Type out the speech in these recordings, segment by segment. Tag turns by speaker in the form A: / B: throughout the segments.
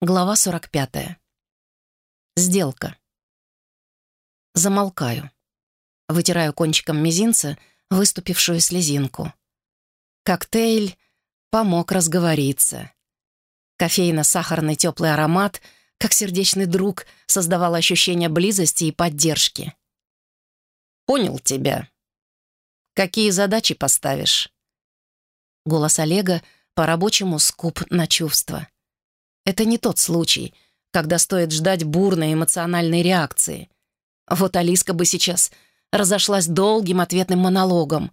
A: Глава 45. Сделка. Замолкаю. Вытираю кончиком мизинца выступившую слезинку. Коктейль помог разговориться. Кофейно-сахарный теплый аромат, как сердечный друг, создавал ощущение близости и поддержки. «Понял тебя. Какие задачи поставишь?» Голос Олега по-рабочему скуп на чувства. Это не тот случай, когда стоит ждать бурной эмоциональной реакции. Вот Алиска бы сейчас разошлась долгим ответным монологом.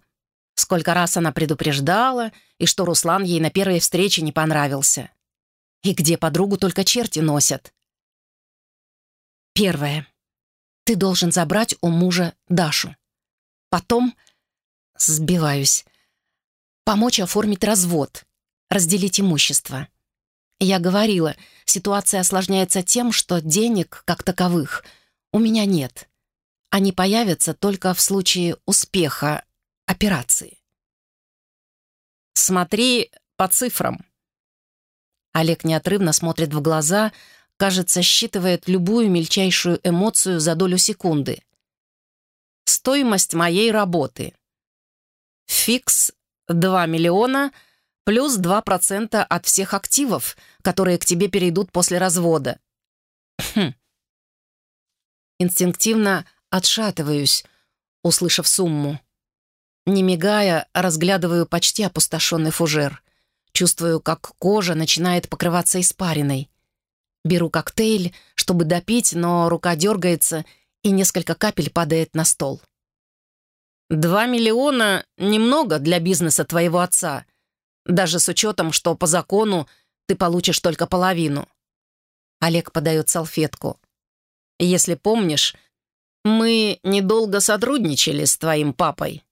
A: Сколько раз она предупреждала, и что Руслан ей на первой встрече не понравился. И где подругу только черти носят. Первое. Ты должен забрать у мужа Дашу. Потом... Сбиваюсь. Помочь оформить развод. Разделить имущество. Я говорила, ситуация осложняется тем, что денег, как таковых, у меня нет. Они появятся только в случае успеха операции. «Смотри по цифрам». Олег неотрывно смотрит в глаза, кажется, считывает любую мельчайшую эмоцию за долю секунды. «Стоимость моей работы. Фикс 2 миллиона — плюс 2% от всех активов, которые к тебе перейдут после развода. Хм. Инстинктивно отшатываюсь, услышав сумму. Не мигая, разглядываю почти опустошенный фужер. Чувствую, как кожа начинает покрываться испариной. Беру коктейль, чтобы допить, но рука дергается, и несколько капель падает на стол. «Два миллиона — немного для бизнеса твоего отца», даже с учетом, что по закону ты получишь только половину. Олег подает салфетку. Если помнишь, мы недолго сотрудничали с твоим папой.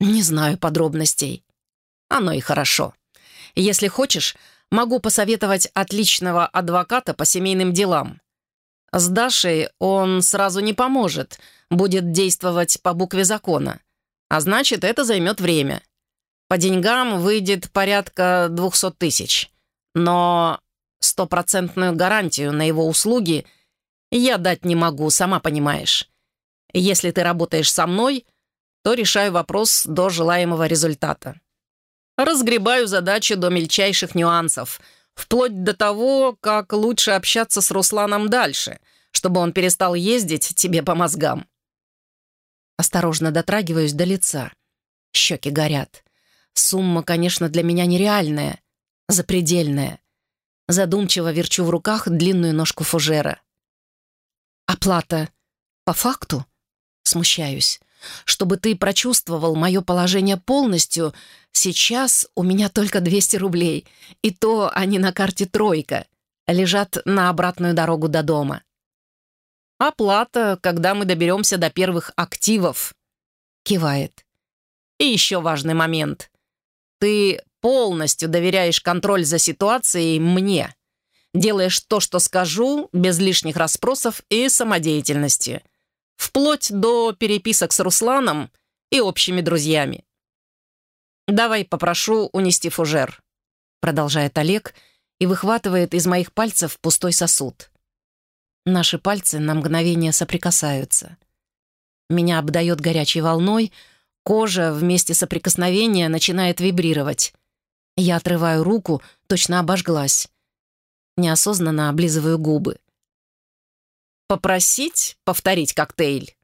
A: Не знаю подробностей. Оно и хорошо. Если хочешь, могу посоветовать отличного адвоката по семейным делам. С Дашей он сразу не поможет, будет действовать по букве закона. А значит, это займет время. По деньгам выйдет порядка 200 тысяч. Но стопроцентную гарантию на его услуги я дать не могу, сама понимаешь. Если ты работаешь со мной, то решаю вопрос до желаемого результата. Разгребаю задачи до мельчайших нюансов, вплоть до того, как лучше общаться с Русланом дальше, чтобы он перестал ездить тебе по мозгам. Осторожно дотрагиваюсь до лица. Щеки горят. Сумма, конечно, для меня нереальная, запредельная. Задумчиво верчу в руках длинную ножку фужера. «Оплата по факту?» Смущаюсь. «Чтобы ты прочувствовал мое положение полностью, сейчас у меня только 200 рублей, и то они на карте «тройка», лежат на обратную дорогу до дома». «Оплата, когда мы доберемся до первых активов», — кивает. «И еще важный момент. Ты полностью доверяешь контроль за ситуацией мне. Делаешь то, что скажу, без лишних расспросов и самодеятельности. Вплоть до переписок с Русланом и общими друзьями. «Давай попрошу унести фужер», — продолжает Олег и выхватывает из моих пальцев пустой сосуд. Наши пальцы на мгновение соприкасаются. Меня обдает горячей волной — Кожа вместе соприкосновения начинает вибрировать. Я отрываю руку, точно обожглась. Неосознанно облизываю губы. «Попросить повторить коктейль?»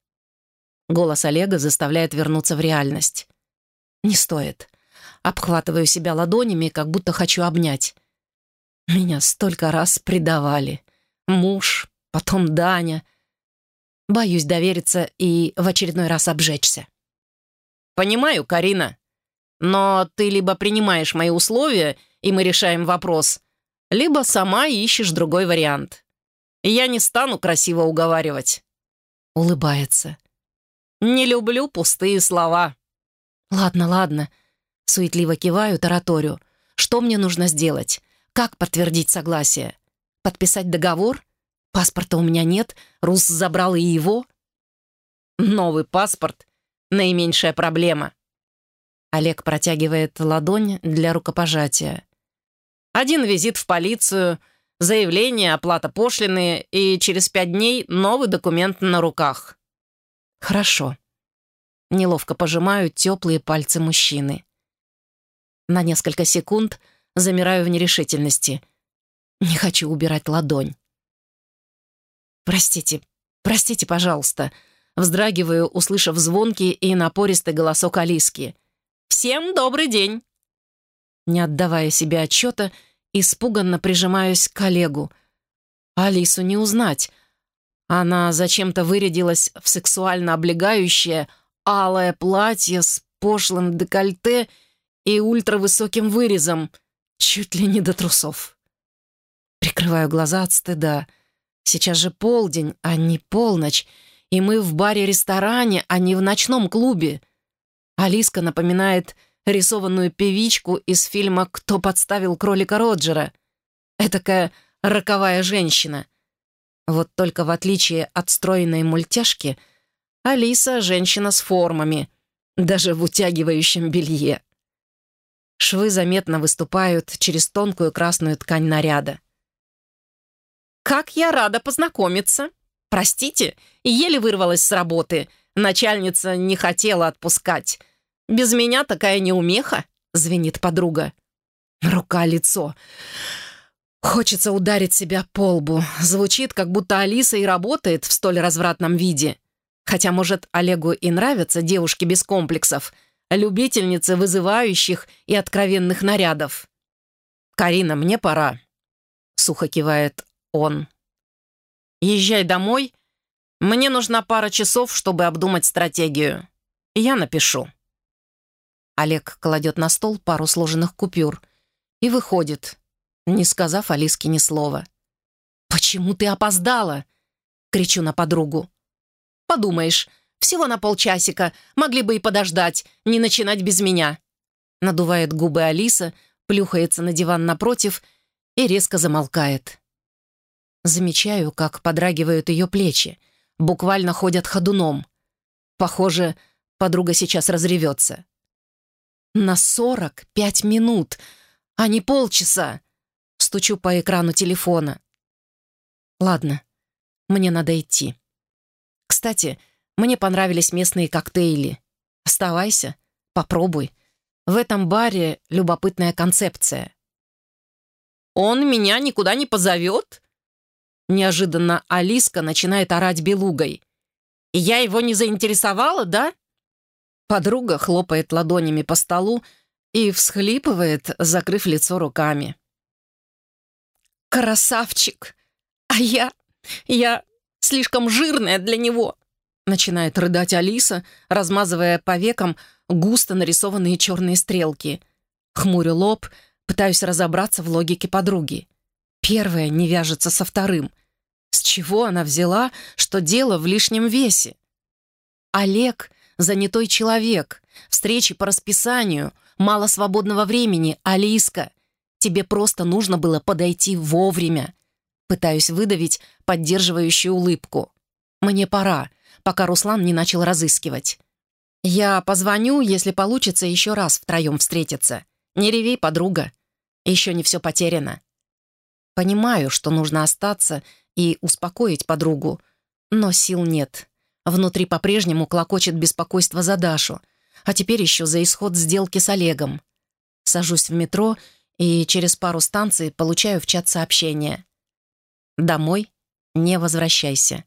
A: Голос Олега заставляет вернуться в реальность. «Не стоит». Обхватываю себя ладонями, как будто хочу обнять. Меня столько раз предавали. Муж, потом Даня. Боюсь довериться и в очередной раз обжечься. «Понимаю, Карина. Но ты либо принимаешь мои условия, и мы решаем вопрос, либо сама ищешь другой вариант. Я не стану красиво уговаривать». Улыбается. «Не люблю пустые слова». «Ладно, ладно». Суетливо киваю, тараторю. «Что мне нужно сделать? Как подтвердить согласие? Подписать договор? Паспорта у меня нет, Рус забрал и его». «Новый паспорт наименьшая проблема. Олег протягивает ладонь для рукопожатия. Один визит в полицию, заявление, оплата пошлины и через пять дней новый документ на руках». «Хорошо». Неловко пожимаю теплые пальцы мужчины. На несколько секунд замираю в нерешительности. Не хочу убирать ладонь. «Простите, простите, пожалуйста», вздрагиваю, услышав звонкий и напористый голосок Алиски. «Всем добрый день!» Не отдавая себе отчета, испуганно прижимаюсь к коллегу. Алису не узнать. Она зачем-то вырядилась в сексуально облегающее алое платье с пошлым декольте и ультравысоким вырезом, чуть ли не до трусов. Прикрываю глаза от стыда. Сейчас же полдень, а не полночь, и мы в баре-ресторане, а не в ночном клубе. Алиска напоминает рисованную певичку из фильма «Кто подставил кролика Роджера». Этакая роковая женщина. Вот только в отличие от стройной мультяшки, Алиса — женщина с формами, даже в утягивающем белье. Швы заметно выступают через тонкую красную ткань наряда. «Как я рада познакомиться!» «Простите, еле вырвалась с работы. Начальница не хотела отпускать. Без меня такая неумеха», — звенит подруга. Рука-лицо. Хочется ударить себя по лбу. Звучит, как будто Алиса и работает в столь развратном виде. Хотя, может, Олегу и нравятся девушки без комплексов, любительницы вызывающих и откровенных нарядов. «Карина, мне пора», — сухо кивает он. Езжай домой. Мне нужна пара часов, чтобы обдумать стратегию. Я напишу». Олег кладет на стол пару сложенных купюр и выходит, не сказав Алиске ни слова. «Почему ты опоздала?» — кричу на подругу. «Подумаешь, всего на полчасика, могли бы и подождать, не начинать без меня». Надувает губы Алиса, плюхается на диван напротив и резко замолкает. Замечаю, как подрагивают ее плечи, буквально ходят ходуном. Похоже, подруга сейчас разревется. На сорок пять минут, а не полчаса. Стучу по экрану телефона. Ладно, мне надо идти. Кстати, мне понравились местные коктейли. Оставайся, попробуй. В этом баре любопытная концепция. «Он меня никуда не позовет?» Неожиданно Алиска начинает орать белугой. «Я его не заинтересовала, да?» Подруга хлопает ладонями по столу и всхлипывает, закрыв лицо руками. «Красавчик! А я... я слишком жирная для него!» Начинает рыдать Алиса, размазывая по векам густо нарисованные черные стрелки. Хмурю лоб, пытаюсь разобраться в логике подруги. Первое не вяжется со вторым. С чего она взяла, что дело в лишнем весе? Олег — занятой человек, встречи по расписанию, мало свободного времени, Алиска. Тебе просто нужно было подойти вовремя. Пытаюсь выдавить поддерживающую улыбку. Мне пора, пока Руслан не начал разыскивать. Я позвоню, если получится еще раз втроем встретиться. Не реви, подруга. Еще не все потеряно. Понимаю, что нужно остаться и успокоить подругу, но сил нет. Внутри по-прежнему клокочет беспокойство за Дашу, а теперь еще за исход сделки с Олегом. Сажусь в метро и через пару станций получаю в чат сообщение. «Домой не возвращайся.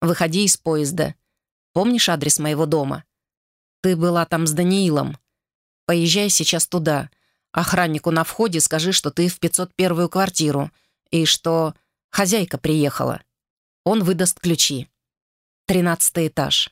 A: Выходи из поезда. Помнишь адрес моего дома? Ты была там с Даниилом. Поезжай сейчас туда. Охраннику на входе скажи, что ты в 501-ю квартиру и что хозяйка приехала. Он выдаст ключи. Тринадцатый этаж.